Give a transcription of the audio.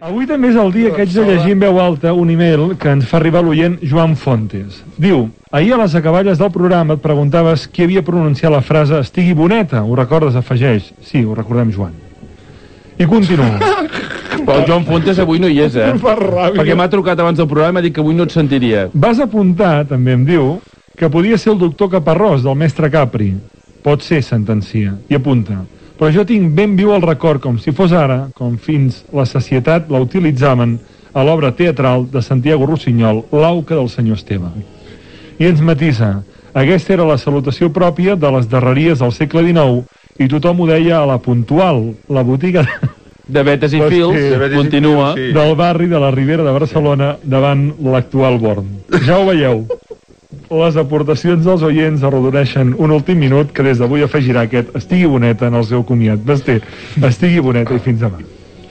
Avui també és el dia que haig de llegir en veu alta un email que ens fa arribar l'oient Joan Fontes. Diu, ahir a les acaballes del programa et preguntaves qui havia pronunciat la frase estigui boneta, ho recordes, afegeix? Sí, ho recordem, Joan. I continua. Però el Joan Fontes avui no hi és, eh? Ràbia. Perquè m'ha trucat abans del programa i m'ha dit que avui no et sentiria. Vas apuntar, també em diu, que podia ser el doctor Caparrós, del mestre Capri. Pot ser, sentencia. I apunta. Però jo tinc ben viu el record, com si fos ara, com fins la societat la utilitzaven a l'obra teatral de Santiago Rossinyol, l'auca del senyor Esteve. I ens matisa. Aquesta era la salutació pròpia de les darreries del segle XIX i tothom ho deia a la puntual, la botiga De Betes i Pues Fils, sí. De Betes i continua. Fils, sí. del barri de la Ribera de Barcelona davant l'actual Born. Ja ho veieu. Les aportacions dels oients arrodoneixen un últim minut que des d'avui afegirà aquest estigui boneta en el seu comiat. Basté, estigui boneta i fins demà.